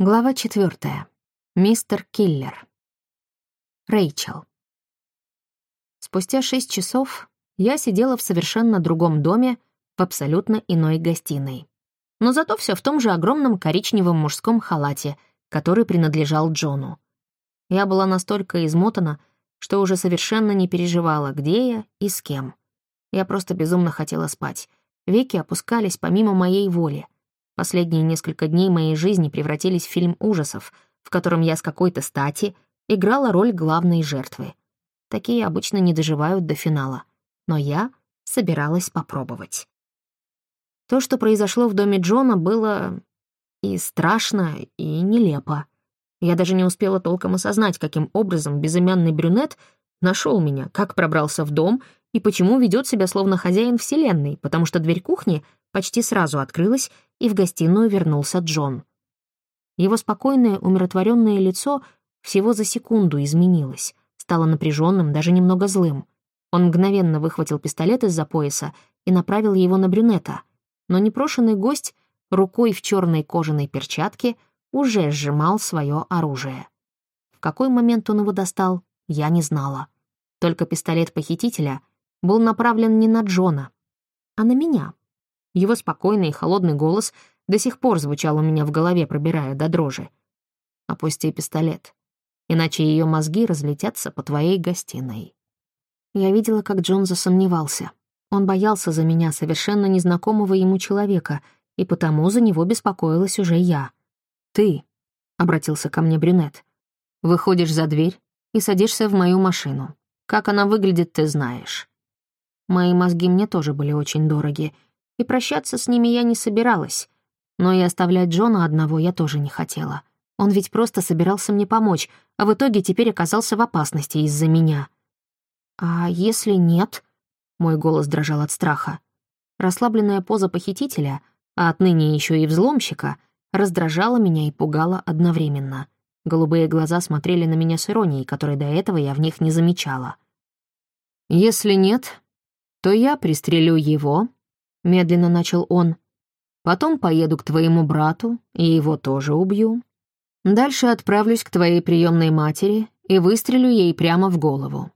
Глава четвертая. Мистер Киллер. Рэйчел. Спустя шесть часов я сидела в совершенно другом доме в абсолютно иной гостиной. Но зато все в том же огромном коричневом мужском халате, который принадлежал Джону. Я была настолько измотана, что уже совершенно не переживала, где я и с кем. Я просто безумно хотела спать. Веки опускались помимо моей воли — Последние несколько дней моей жизни превратились в фильм ужасов, в котором я с какой-то стати играла роль главной жертвы. Такие обычно не доживают до финала. Но я собиралась попробовать. То, что произошло в доме Джона, было и страшно, и нелепо. Я даже не успела толком осознать, каким образом безымянный брюнет нашел меня, как пробрался в дом и почему ведет себя словно хозяин вселенной, потому что дверь кухни почти сразу открылась, и в гостиную вернулся Джон. Его спокойное, умиротворенное лицо всего за секунду изменилось, стало напряженным, даже немного злым. Он мгновенно выхватил пистолет из-за пояса и направил его на брюнета, но непрошенный гость рукой в черной кожаной перчатке уже сжимал свое оружие. В какой момент он его достал, я не знала. Только пистолет похитителя был направлен не на Джона, а на меня. Его спокойный и холодный голос до сих пор звучал у меня в голове, пробирая до дрожи. «Опусти пистолет, иначе ее мозги разлетятся по твоей гостиной». Я видела, как Джон засомневался. Он боялся за меня, совершенно незнакомого ему человека, и потому за него беспокоилась уже я. «Ты», — обратился ко мне брюнет, — «выходишь за дверь и садишься в мою машину. Как она выглядит, ты знаешь». Мои мозги мне тоже были очень дороги, — и прощаться с ними я не собиралась. Но и оставлять Джона одного я тоже не хотела. Он ведь просто собирался мне помочь, а в итоге теперь оказался в опасности из-за меня. «А если нет?» — мой голос дрожал от страха. Расслабленная поза похитителя, а отныне еще и взломщика, раздражала меня и пугала одновременно. Голубые глаза смотрели на меня с иронией, которой до этого я в них не замечала. «Если нет, то я пристрелю его, — медленно начал он. «Потом поеду к твоему брату, и его тоже убью. Дальше отправлюсь к твоей приемной матери и выстрелю ей прямо в голову.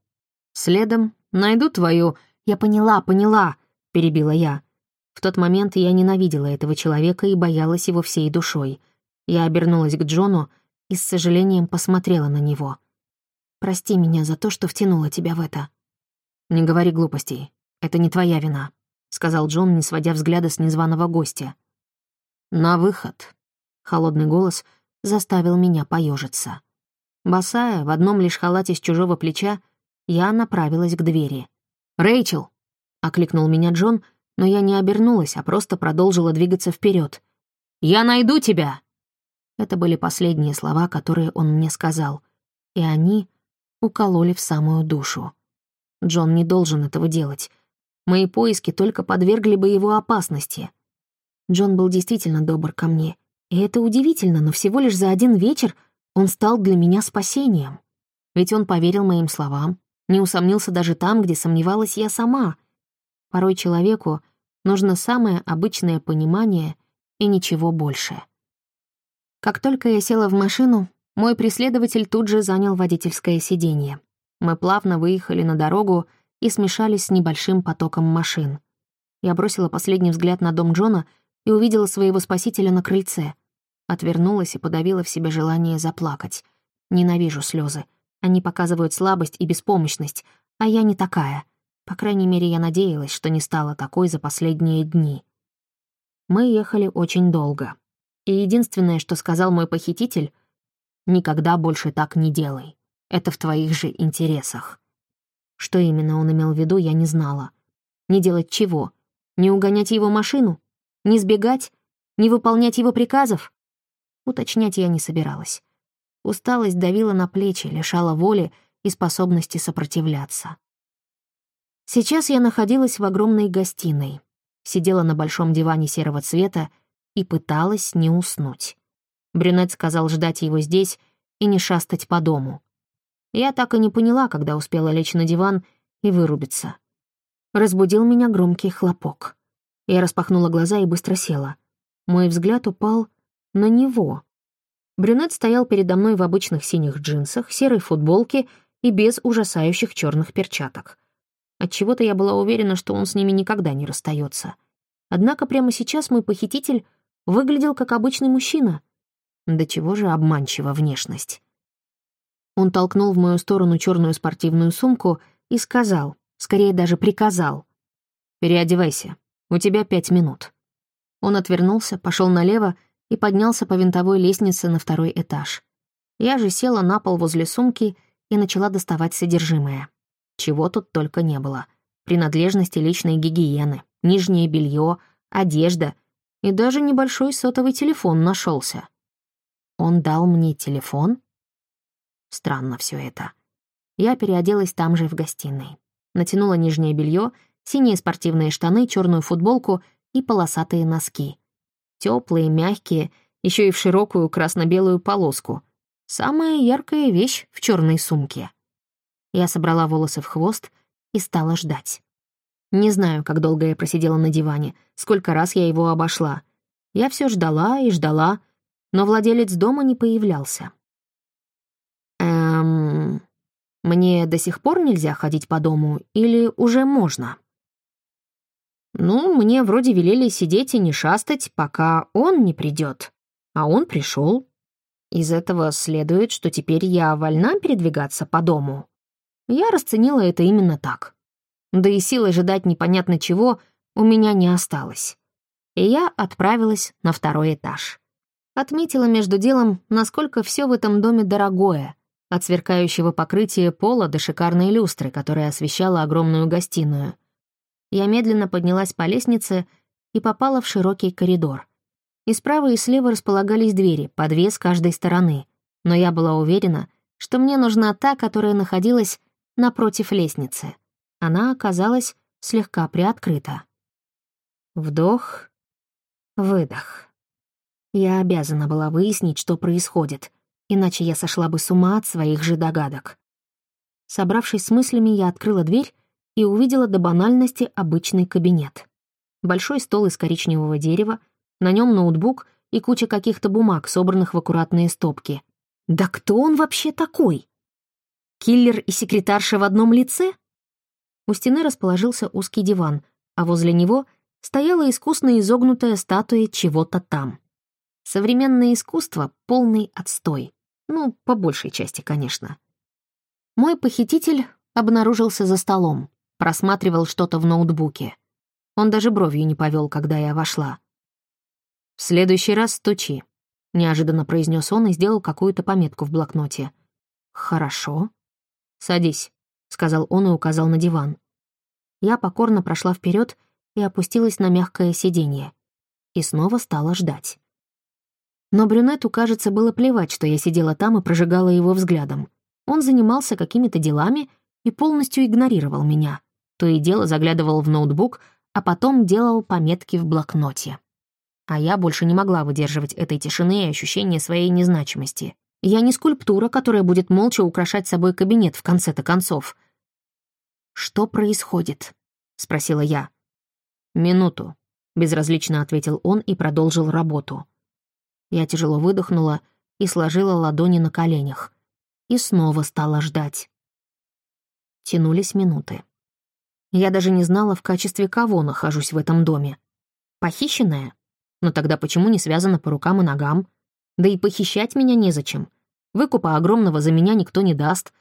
Следом найду твою...» «Я поняла, поняла», — перебила я. В тот момент я ненавидела этого человека и боялась его всей душой. Я обернулась к Джону и с сожалением посмотрела на него. «Прости меня за то, что втянула тебя в это». «Не говори глупостей. Это не твоя вина», — сказал Джон, не сводя взгляда с незваного гостя. «На выход!» — холодный голос заставил меня поежиться. Босая, в одном лишь халате с чужого плеча, я направилась к двери. «Рэйчел!» — окликнул меня Джон, но я не обернулась, а просто продолжила двигаться вперед. «Я найду тебя!» Это были последние слова, которые он мне сказал, и они укололи в самую душу. Джон не должен этого делать. Мои поиски только подвергли бы его опасности. Джон был действительно добр ко мне, и это удивительно, но всего лишь за один вечер он стал для меня спасением. Ведь он поверил моим словам, не усомнился даже там, где сомневалась я сама. Порой человеку нужно самое обычное понимание и ничего больше. Как только я села в машину, мой преследователь тут же занял водительское сиденье. Мы плавно выехали на дорогу, и смешались с небольшим потоком машин. Я бросила последний взгляд на дом Джона и увидела своего спасителя на крыльце. Отвернулась и подавила в себе желание заплакать. Ненавижу слезы. Они показывают слабость и беспомощность, а я не такая. По крайней мере, я надеялась, что не стала такой за последние дни. Мы ехали очень долго. И единственное, что сказал мой похититель, «Никогда больше так не делай. Это в твоих же интересах». Что именно он имел в виду, я не знала. Не делать чего? Не угонять его машину? Не сбегать? Не выполнять его приказов? Уточнять я не собиралась. Усталость давила на плечи, лишала воли и способности сопротивляться. Сейчас я находилась в огромной гостиной, сидела на большом диване серого цвета и пыталась не уснуть. Брюнет сказал ждать его здесь и не шастать по дому. Я так и не поняла, когда успела лечь на диван и вырубиться. Разбудил меня громкий хлопок. Я распахнула глаза и быстро села. Мой взгляд упал на него. Брюнет стоял передо мной в обычных синих джинсах, серой футболке и без ужасающих черных перчаток. Отчего-то я была уверена, что он с ними никогда не расстается. Однако прямо сейчас мой похититель выглядел как обычный мужчина. До чего же обманчива внешность. Он толкнул в мою сторону черную спортивную сумку и сказал, скорее даже приказал, «Переодевайся, у тебя пять минут». Он отвернулся, пошел налево и поднялся по винтовой лестнице на второй этаж. Я же села на пол возле сумки и начала доставать содержимое. Чего тут только не было. Принадлежности личной гигиены, нижнее белье, одежда и даже небольшой сотовый телефон нашелся. Он дал мне телефон? Странно все это. Я переоделась там же в гостиной. Натянула нижнее белье, синие спортивные штаны, черную футболку и полосатые носки. Теплые, мягкие, еще и в широкую красно-белую полоску. Самая яркая вещь в черной сумке. Я собрала волосы в хвост и стала ждать. Не знаю, как долго я просидела на диване, сколько раз я его обошла. Я все ждала и ждала, но владелец дома не появлялся. Мне до сих пор нельзя ходить по дому или уже можно? Ну, мне вроде велели сидеть и не шастать, пока он не придет. А он пришел. Из этого следует, что теперь я вольна передвигаться по дому. Я расценила это именно так. Да и силы ждать непонятно чего у меня не осталось. И я отправилась на второй этаж. Отметила между делом, насколько все в этом доме дорогое, от сверкающего покрытия пола до шикарной люстры, которая освещала огромную гостиную. Я медленно поднялась по лестнице и попала в широкий коридор. И справа и слева располагались двери, по две с каждой стороны. Но я была уверена, что мне нужна та, которая находилась напротив лестницы. Она оказалась слегка приоткрыта. Вдох, выдох. Я обязана была выяснить, что происходит, иначе я сошла бы с ума от своих же догадок. Собравшись с мыслями, я открыла дверь и увидела до банальности обычный кабинет. Большой стол из коричневого дерева, на нем ноутбук и куча каких-то бумаг, собранных в аккуратные стопки. Да кто он вообще такой? Киллер и секретарша в одном лице? У стены расположился узкий диван, а возле него стояла искусно изогнутая статуя чего-то там. Современное искусство — полный отстой. Ну, по большей части, конечно. Мой похититель обнаружился за столом просматривал что-то в ноутбуке. Он даже бровью не повел, когда я вошла. «В следующий раз стучи», — неожиданно произнес он и сделал какую-то пометку в блокноте. «Хорошо». «Садись», — сказал он и указал на диван. Я покорно прошла вперед и опустилась на мягкое сиденье. И снова стала ждать. Но брюнету, кажется, было плевать, что я сидела там и прожигала его взглядом. Он занимался какими-то делами и полностью игнорировал меня то и дело заглядывал в ноутбук, а потом делал пометки в блокноте. А я больше не могла выдерживать этой тишины и ощущения своей незначимости. Я не скульптура, которая будет молча украшать собой кабинет в конце-то концов. «Что происходит?» — спросила я. «Минуту», — безразлично ответил он и продолжил работу. Я тяжело выдохнула и сложила ладони на коленях. И снова стала ждать. Тянулись минуты. Я даже не знала, в качестве кого нахожусь в этом доме. Похищенная? Но тогда почему не связана по рукам и ногам? Да и похищать меня незачем. Выкупа огромного за меня никто не даст.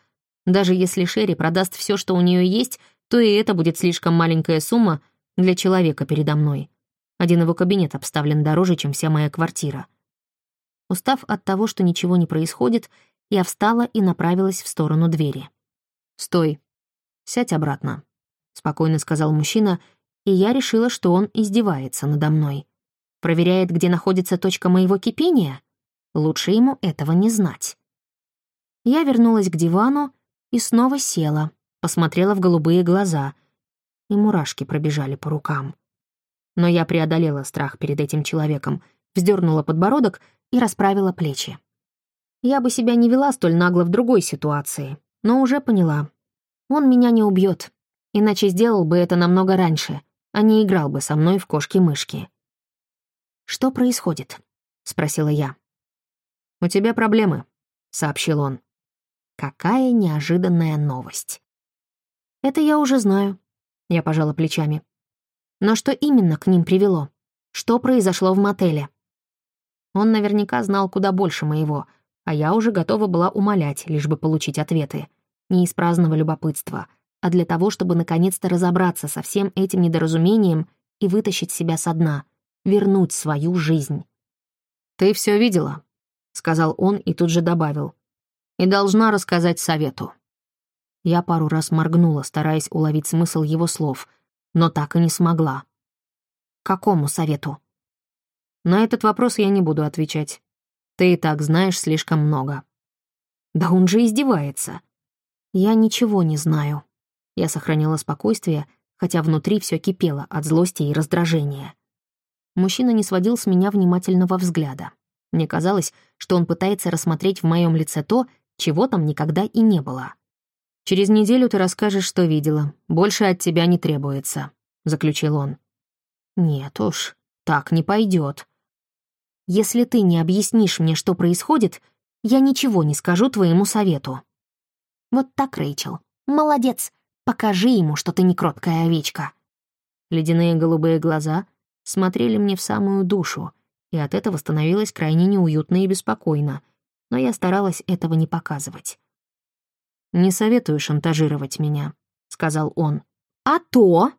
Даже если Шерри продаст все, что у нее есть, то и это будет слишком маленькая сумма для человека передо мной. Один его кабинет обставлен дороже, чем вся моя квартира. Устав от того, что ничего не происходит, я встала и направилась в сторону двери. «Стой. Сядь обратно», — спокойно сказал мужчина, и я решила, что он издевается надо мной. Проверяет, где находится точка моего кипения? Лучше ему этого не знать. Я вернулась к дивану и снова села, посмотрела в голубые глаза, и мурашки пробежали по рукам. Но я преодолела страх перед этим человеком, вздернула подбородок и расправила плечи. Я бы себя не вела столь нагло в другой ситуации, но уже поняла. Он меня не убьет, Иначе сделал бы это намного раньше, а не играл бы со мной в кошки-мышки. «Что происходит?» — спросила я. «У тебя проблемы», — сообщил он. Какая неожиданная новость. «Это я уже знаю», — я пожала плечами. «Но что именно к ним привело? Что произошло в мотеле?» Он наверняка знал куда больше моего, а я уже готова была умолять, лишь бы получить ответы. Не из праздного любопытства, а для того, чтобы наконец-то разобраться со всем этим недоразумением и вытащить себя со дна, вернуть свою жизнь. «Ты все видела», — сказал он и тут же добавил. «И должна рассказать совету». Я пару раз моргнула, стараясь уловить смысл его слов, но так и не смогла. «Какому совету?» На этот вопрос я не буду отвечать. Ты и так знаешь слишком много. Да он же издевается. Я ничего не знаю. Я сохранила спокойствие, хотя внутри все кипело от злости и раздражения. Мужчина не сводил с меня внимательного взгляда. Мне казалось, что он пытается рассмотреть в моем лице то, чего там никогда и не было. «Через неделю ты расскажешь, что видела. Больше от тебя не требуется», — заключил он. «Нет уж, так не пойдет. Если ты не объяснишь мне, что происходит, я ничего не скажу твоему совету». «Вот так, Рэйчел. Молодец. Покажи ему, что ты не кроткая овечка». Ледяные голубые глаза смотрели мне в самую душу, и от этого становилось крайне неуютно и беспокойно, но я старалась этого не показывать. «Не советую шантажировать меня», — сказал он. «А то...»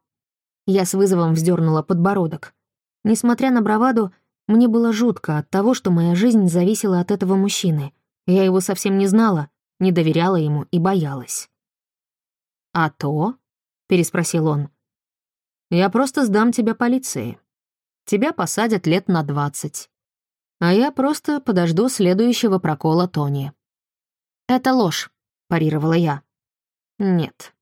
Я с вызовом вздернула подбородок. Несмотря на браваду, мне было жутко от того, что моя жизнь зависела от этого мужчины. Я его совсем не знала, не доверяла ему и боялась. «А то?» — переспросил он. «Я просто сдам тебя полиции. Тебя посадят лет на двадцать. А я просто подожду следующего прокола Тони». «Это ложь», — парировала я. «Нет.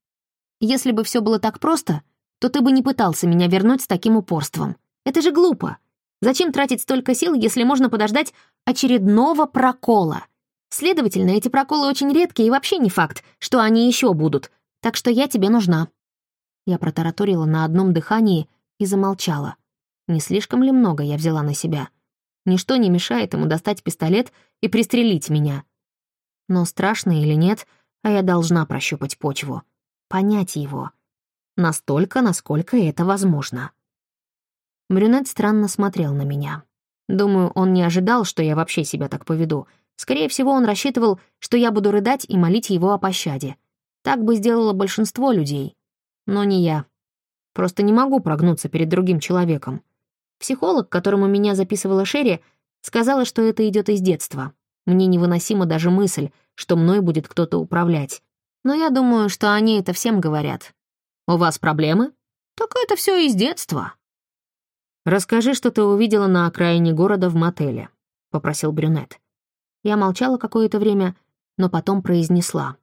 Если бы все было так просто, то ты бы не пытался меня вернуть с таким упорством. Это же глупо. Зачем тратить столько сил, если можно подождать очередного прокола? Следовательно, эти проколы очень редкие и вообще не факт, что они еще будут, так что я тебе нужна». Я протараторила на одном дыхании и замолчала. Не слишком ли много я взяла на себя? Ничто не мешает ему достать пистолет и пристрелить меня. Но страшно или нет, а я должна прощупать почву, понять его. Настолько, насколько это возможно. Брюнет странно смотрел на меня. Думаю, он не ожидал, что я вообще себя так поведу. Скорее всего, он рассчитывал, что я буду рыдать и молить его о пощаде. Так бы сделало большинство людей. Но не я. Просто не могу прогнуться перед другим человеком. Психолог, которому меня записывала Шерри, сказала, что это идет из детства. Мне невыносима даже мысль, что мной будет кто-то управлять. Но я думаю, что они это всем говорят. «У вас проблемы?» «Так это все из детства», «Расскажи, что ты увидела на окраине города в мотеле», — попросил брюнет. Я молчала какое-то время, но потом произнесла.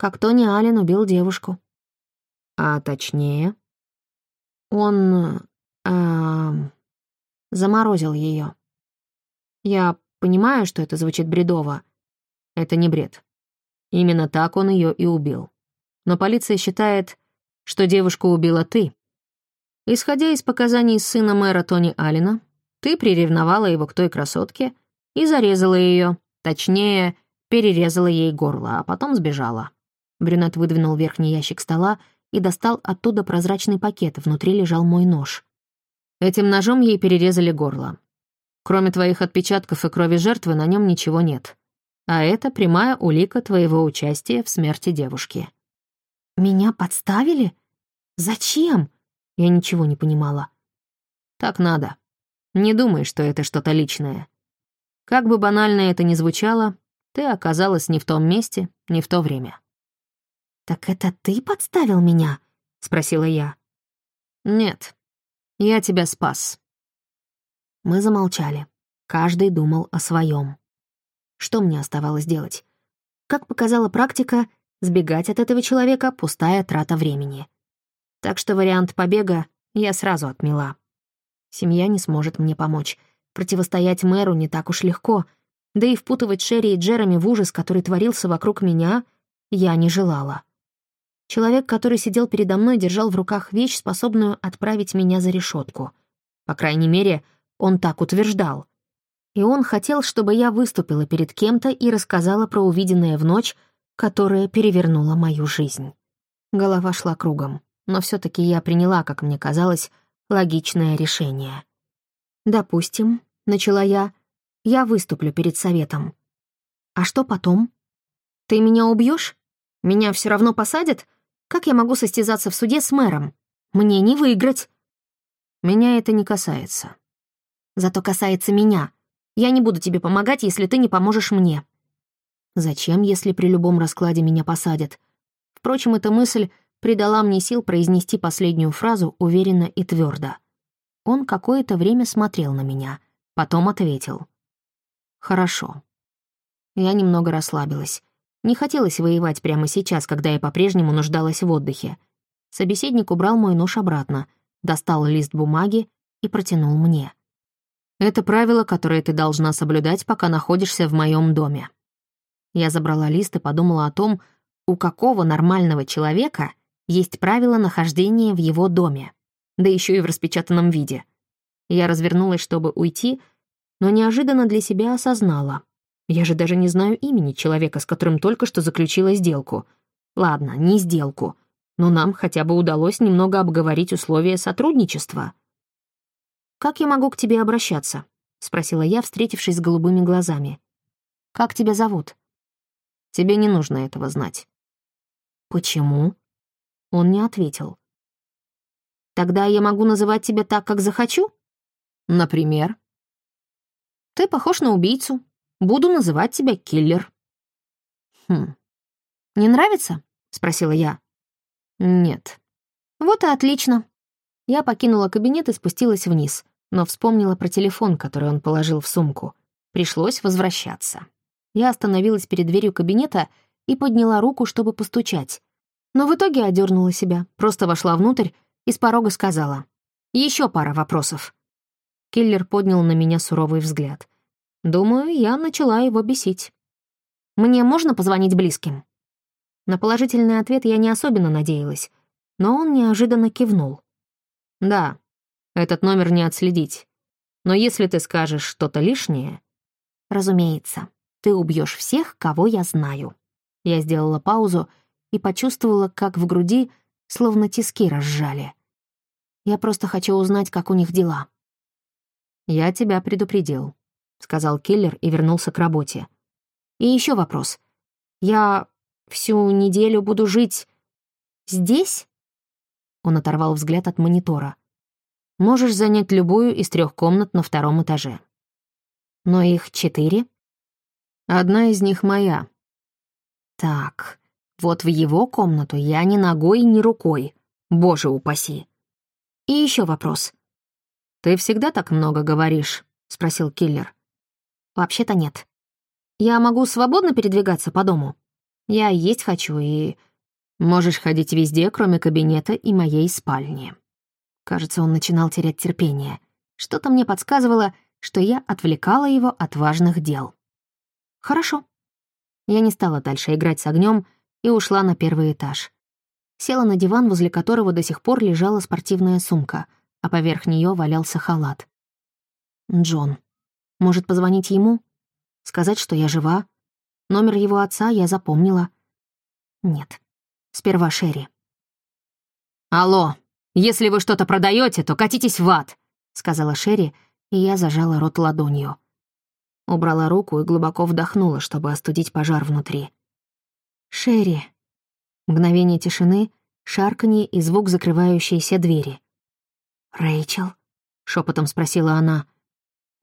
Как Тони Аллен убил девушку. А точнее? Он... Э, заморозил ее. Я понимаю, что это звучит бредово. Это не бред. Именно так он ее и убил. Но полиция считает, что девушку убила ты, Исходя из показаний сына мэра Тони Аллена, ты приревновала его к той красотке и зарезала ее, точнее, перерезала ей горло, а потом сбежала. Брюнет выдвинул верхний ящик стола и достал оттуда прозрачный пакет, внутри лежал мой нож. Этим ножом ей перерезали горло. Кроме твоих отпечатков и крови жертвы на нем ничего нет. А это прямая улика твоего участия в смерти девушки. «Меня подставили? Зачем?» Я ничего не понимала. Так надо. Не думай, что это что-то личное. Как бы банально это ни звучало, ты оказалась не в том месте, не в то время. «Так это ты подставил меня?» — спросила я. «Нет, я тебя спас». Мы замолчали. Каждый думал о своем. Что мне оставалось делать? Как показала практика, сбегать от этого человека — пустая трата времени. Так что вариант побега я сразу отмела. Семья не сможет мне помочь. Противостоять мэру не так уж легко. Да и впутывать Шерри и Джереми в ужас, который творился вокруг меня, я не желала. Человек, который сидел передо мной, держал в руках вещь, способную отправить меня за решетку. По крайней мере, он так утверждал. И он хотел, чтобы я выступила перед кем-то и рассказала про увиденное в ночь, которая перевернула мою жизнь. Голова шла кругом, но все таки я приняла, как мне казалось, логичное решение. «Допустим», — начала я, — «я выступлю перед советом. А что потом? Ты меня убьешь? Меня все равно посадят? Как я могу состязаться в суде с мэром? Мне не выиграть». «Меня это не касается». «Зато касается меня. Я не буду тебе помогать, если ты не поможешь мне». «Зачем, если при любом раскладе меня посадят?» Впрочем, эта мысль придала мне сил произнести последнюю фразу уверенно и твердо. Он какое-то время смотрел на меня, потом ответил. «Хорошо». Я немного расслабилась. Не хотелось воевать прямо сейчас, когда я по-прежнему нуждалась в отдыхе. Собеседник убрал мой нож обратно, достал лист бумаги и протянул мне. «Это правило, которое ты должна соблюдать, пока находишься в моем доме». Я забрала лист и подумала о том, у какого нормального человека есть правило нахождения в его доме, да еще и в распечатанном виде. Я развернулась, чтобы уйти, но неожиданно для себя осознала. Я же даже не знаю имени человека, с которым только что заключила сделку. Ладно, не сделку, но нам хотя бы удалось немного обговорить условия сотрудничества. «Как я могу к тебе обращаться?» — спросила я, встретившись с голубыми глазами. «Как тебя зовут?» «Тебе не нужно этого знать». «Почему?» Он не ответил. «Тогда я могу называть тебя так, как захочу?» «Например?» «Ты похож на убийцу. Буду называть тебя киллер». «Хм. Не нравится?» — спросила я. «Нет». «Вот и отлично». Я покинула кабинет и спустилась вниз, но вспомнила про телефон, который он положил в сумку. Пришлось возвращаться. Я остановилась перед дверью кабинета и подняла руку, чтобы постучать. Но в итоге одернула себя, просто вошла внутрь и с порога сказала. «Еще пара вопросов». Киллер поднял на меня суровый взгляд. Думаю, я начала его бесить. «Мне можно позвонить близким?» На положительный ответ я не особенно надеялась, но он неожиданно кивнул. «Да, этот номер не отследить. Но если ты скажешь что-то лишнее...» «Разумеется, ты убьешь всех, кого я знаю». Я сделала паузу и почувствовала, как в груди словно тиски разжали. Я просто хочу узнать, как у них дела. «Я тебя предупредил», — сказал киллер и вернулся к работе. «И еще вопрос. Я всю неделю буду жить здесь?» Он оторвал взгляд от монитора. «Можешь занять любую из трех комнат на втором этаже». «Но их четыре?» «Одна из них моя», так, вот в его комнату я ни ногой, ни рукой. Боже упаси. И еще вопрос. «Ты всегда так много говоришь?» — спросил киллер. «Вообще-то нет. Я могу свободно передвигаться по дому. Я есть хочу и...» «Можешь ходить везде, кроме кабинета и моей спальни». Кажется, он начинал терять терпение. Что-то мне подсказывало, что я отвлекала его от важных дел. «Хорошо», я не стала дальше играть с огнем и ушла на первый этаж. Села на диван, возле которого до сих пор лежала спортивная сумка, а поверх нее валялся халат. Джон. Может, позвонить ему? Сказать, что я жива? Номер его отца я запомнила. Нет. Сперва Шерри. «Алло, если вы что-то продаете, то катитесь в ад», — сказала Шерри, и я зажала рот ладонью. Убрала руку и глубоко вдохнула, чтобы остудить пожар внутри. «Шерри». Мгновение тишины, шарканье и звук закрывающейся двери. «Рэйчел?» — шепотом спросила она.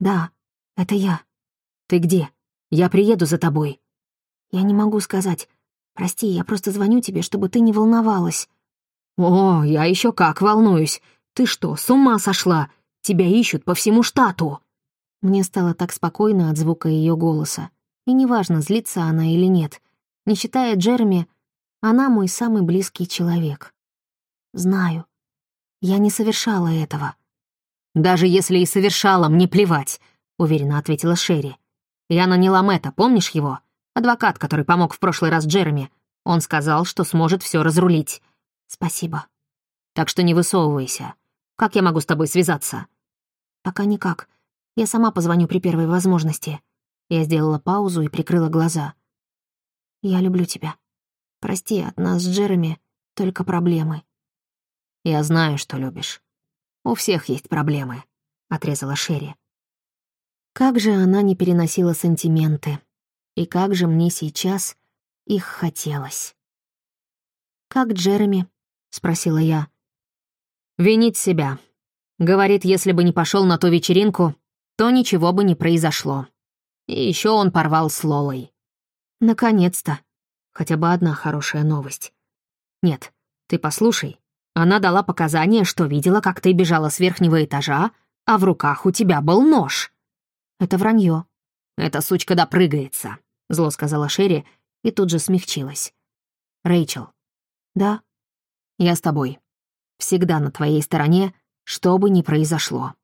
«Да, это я. Ты где? Я приеду за тобой». «Я не могу сказать. Прости, я просто звоню тебе, чтобы ты не волновалась». «О, я еще как волнуюсь. Ты что, с ума сошла? Тебя ищут по всему штату». Мне стало так спокойно от звука ее голоса. И неважно, злится она или нет. Не считая Джереми, она мой самый близкий человек. Знаю. Я не совершала этого. «Даже если и совершала, мне плевать», — уверенно ответила Шерри. «Я наняла Мэтта, помнишь его? Адвокат, который помог в прошлый раз Джереми. Он сказал, что сможет все разрулить». «Спасибо». «Так что не высовывайся. Как я могу с тобой связаться?» «Пока никак. Я сама позвоню при первой возможности. Я сделала паузу и прикрыла глаза. Я люблю тебя. Прости, от нас с Джереми только проблемы. Я знаю, что любишь. У всех есть проблемы, отрезала Шерри. Как же она не переносила сантименты. И как же мне сейчас их хотелось. «Как Джереми?» — спросила я. «Винить себя. Говорит, если бы не пошел на ту вечеринку, то ничего бы не произошло. И еще он порвал с Лолой. Наконец-то. Хотя бы одна хорошая новость. Нет, ты послушай. Она дала показания, что видела, как ты бежала с верхнего этажа, а в руках у тебя был нож. Это вранье. Эта сучка допрыгается, зло сказала Шерри и тут же смягчилась. Рэйчел. Да. Я с тобой. Всегда на твоей стороне, что бы ни произошло.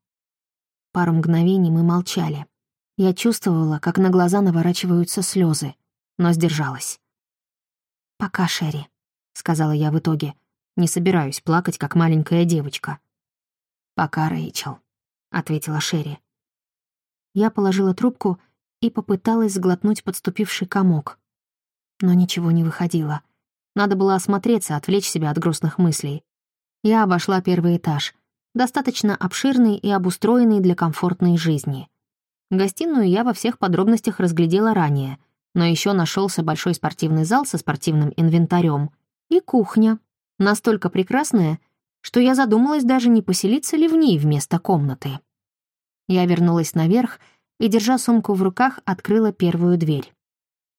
Пару мгновений мы молчали. Я чувствовала, как на глаза наворачиваются слезы, но сдержалась. «Пока, Шерри», — сказала я в итоге. Не собираюсь плакать, как маленькая девочка. «Пока, Рэйчел», — ответила Шерри. Я положила трубку и попыталась сглотнуть подступивший комок. Но ничего не выходило. Надо было осмотреться, отвлечь себя от грустных мыслей. Я обошла первый этаж — достаточно обширный и обустроенный для комфортной жизни. Гостиную я во всех подробностях разглядела ранее, но еще нашелся большой спортивный зал со спортивным инвентарем и кухня, настолько прекрасная, что я задумалась даже не поселиться ли в ней вместо комнаты. Я вернулась наверх и, держа сумку в руках, открыла первую дверь.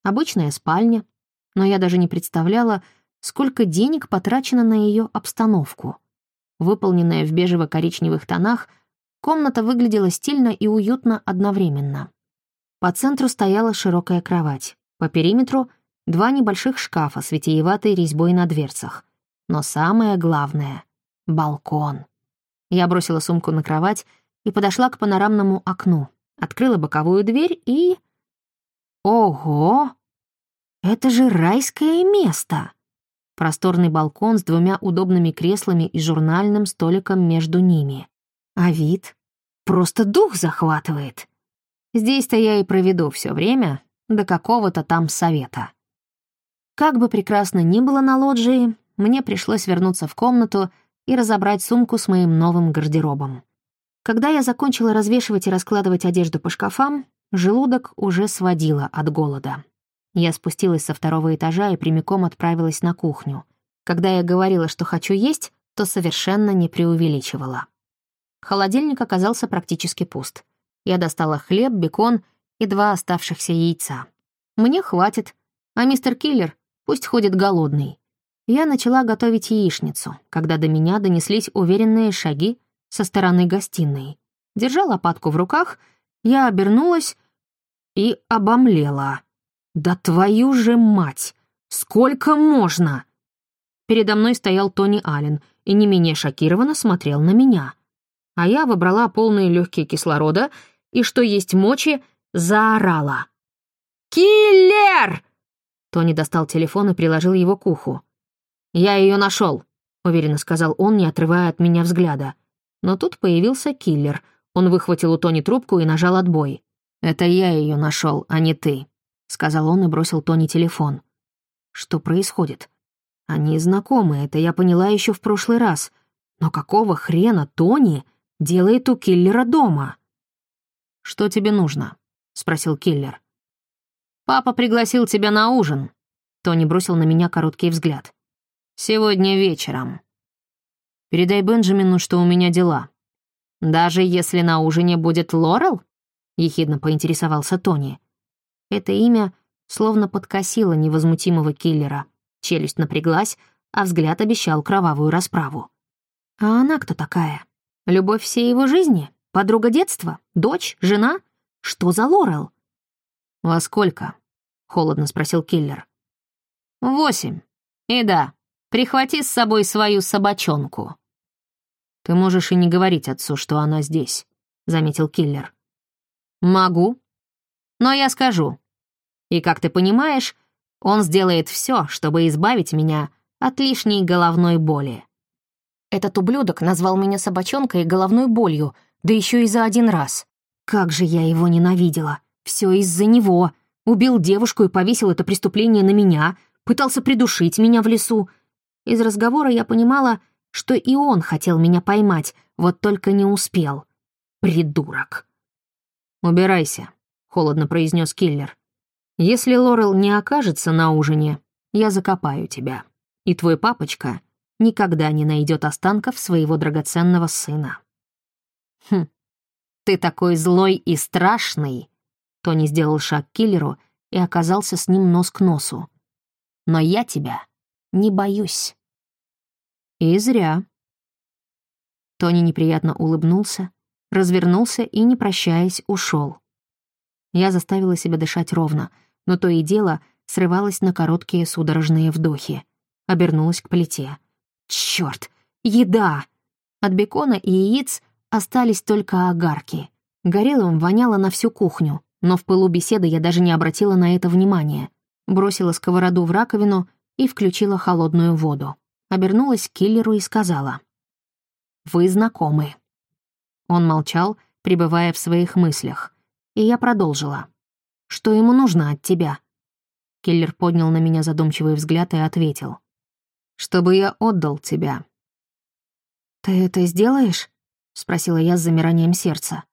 Обычная спальня, но я даже не представляла, сколько денег потрачено на ее обстановку — Выполненная в бежево-коричневых тонах, комната выглядела стильно и уютно одновременно. По центру стояла широкая кровать, по периметру — два небольших шкафа с витиеватой резьбой на дверцах. Но самое главное — балкон. Я бросила сумку на кровать и подошла к панорамному окну, открыла боковую дверь и... Ого! Это же райское место! Просторный балкон с двумя удобными креслами и журнальным столиком между ними. А вид просто дух захватывает. Здесь-то я и проведу все время до какого-то там совета. Как бы прекрасно ни было на лоджии, мне пришлось вернуться в комнату и разобрать сумку с моим новым гардеробом. Когда я закончила развешивать и раскладывать одежду по шкафам, желудок уже сводило от голода. Я спустилась со второго этажа и прямиком отправилась на кухню. Когда я говорила, что хочу есть, то совершенно не преувеличивала. Холодильник оказался практически пуст. Я достала хлеб, бекон и два оставшихся яйца. Мне хватит, а мистер Киллер пусть ходит голодный. Я начала готовить яичницу, когда до меня донеслись уверенные шаги со стороны гостиной. Держа лопатку в руках, я обернулась и обомлела. «Да твою же мать! Сколько можно?» Передо мной стоял Тони Аллен и не менее шокированно смотрел на меня. А я выбрала полные легкие кислорода и, что есть мочи, заорала. «Киллер!» Тони достал телефон и приложил его к уху. «Я ее нашел», — уверенно сказал он, не отрывая от меня взгляда. Но тут появился киллер. Он выхватил у Тони трубку и нажал отбой. «Это я ее нашел, а не ты», — сказал он и бросил Тони телефон. «Что происходит? Они знакомы, это я поняла еще в прошлый раз. Но какого хрена Тони делает у киллера дома?» «Что тебе нужно?» — спросил киллер. «Папа пригласил тебя на ужин». Тони бросил на меня короткий взгляд. «Сегодня вечером. Передай Бенджамину, что у меня дела. Даже если на ужине будет Лорел?» — ехидно поинтересовался Тони. Это имя словно подкосило невозмутимого киллера. Челюсть напряглась, а взгляд обещал кровавую расправу. А она кто такая? Любовь всей его жизни? Подруга детства? Дочь? Жена? Что за Лорел? «Во сколько?» — холодно спросил киллер. «Восемь. И да, прихвати с собой свою собачонку». «Ты можешь и не говорить отцу, что она здесь», — заметил киллер. «Могу. Но я скажу. И, как ты понимаешь, он сделает все, чтобы избавить меня от лишней головной боли. Этот ублюдок назвал меня собачонкой и головной болью, да еще и за один раз. Как же я его ненавидела! Все из-за него! Убил девушку и повесил это преступление на меня, пытался придушить меня в лесу. Из разговора я понимала, что и он хотел меня поймать, вот только не успел. Придурок. «Убирайся», — холодно произнес киллер. «Если Лорел не окажется на ужине, я закопаю тебя, и твой папочка никогда не найдет останков своего драгоценного сына». «Хм, ты такой злой и страшный!» Тони сделал шаг к киллеру и оказался с ним нос к носу. «Но я тебя не боюсь». «И зря». Тони неприятно улыбнулся, развернулся и, не прощаясь, ушел. Я заставила себя дышать ровно, но то и дело срывалось на короткие судорожные вдохи. Обернулась к плите. Черт, еда! От бекона и яиц остались только огарки. Горелым воняло на всю кухню, но в пылу беседы я даже не обратила на это внимания. Бросила сковороду в раковину и включила холодную воду. Обернулась к киллеру и сказала. «Вы знакомы». Он молчал, пребывая в своих мыслях. И я продолжила. «Что ему нужно от тебя?» Киллер поднял на меня задумчивый взгляд и ответил. «Чтобы я отдал тебя». «Ты это сделаешь?» — спросила я с замиранием сердца.